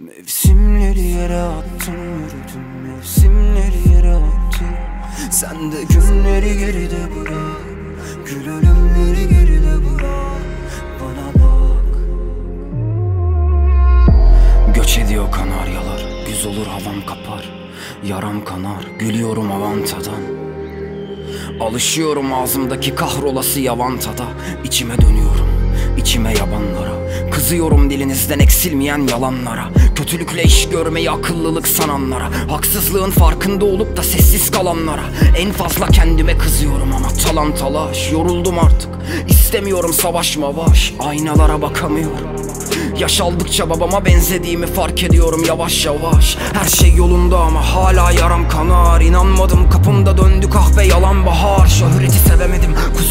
Mevsimleri yere attım yürüdüm. Mevsimleri yere attım. Sen de günleri geride bırak. Gül ölümleri geride bırak. Bana bak. Göç ediyor kanaryalar. Güz olur havam kapar. Yaram kanar. Gülüyorum avantadan. Alışıyorum ağzımdaki kahrolası yavantada. İçime dönüyorum içime yabanlara Kızıyorum dilinizden eksilmeyen yalanlara. Kötülükle iş görmeyi akıllılık sananlara. Haksızlığın farkında olup da sessiz kalanlara. En fazla kendime kızıyorum ama talan talaş Yoruldum artık. İstemiyorum savaş mavaş Aynalara bakamıyorum. Yaş aldıkça babama benzediğimi fark ediyorum yavaş yavaş. Her şey yolunda ama hala yaram kanar. İnanmadım kapımda döndü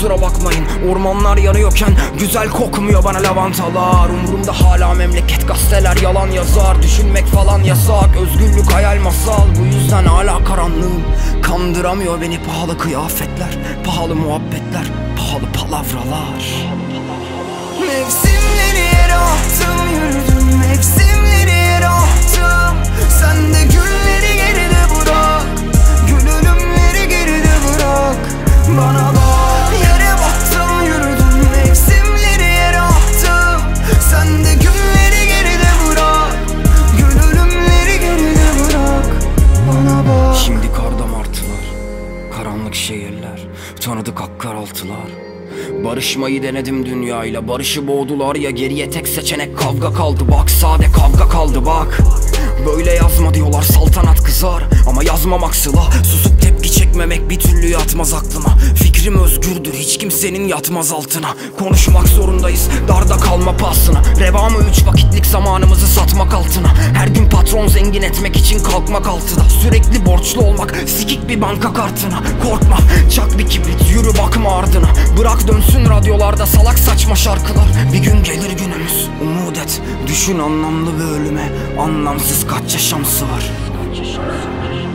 kusura bakmayın Ormanlar yanıyorken güzel kokmuyor bana lavantalar. Umurumda hala memleket gazeteler yalan yazar. Düşünmek falan yasak özgürlük hayal masal. Bu yüzden hala karanlığım. Kandıramıyor beni pahalı kıyafetler Pahalı muhabbetler Pahalı palavralar. Mevsimleri yere attım yürüdüm Mevsimleri Karanlık şehirler. Tanıdık akkaraltılar Barışmayı denedim dünyayla. Barışı boğdular ya geriye tek seçenek kavga kaldı. Bak sade kavga kaldı bak. Böyle yazma diyorlar saltanat kızar. Ama yazmamak sıla. Susup tepki çekmemek bir türlü yatmaz aklıma. Fikrim özgürdür hiç kimsenin yatmaz altına. Konuşmak zorundayız darda kalma pahasına. Reva mı üç vakitlik zamanımızı satmak altına patron zengin etmek için kalkmak altıda. Sürekli borçlu olmak sikik bir banka kartına. Korkma çak bir kibrit yürü bakma ardına. Bırak dönsün radyolarda salak saçma şarkılar. Bir gün gelir günümüz umut et. Düşün anlamlı bir ölüme. Anlamsız kaç yaşamsı var. Mevsimleri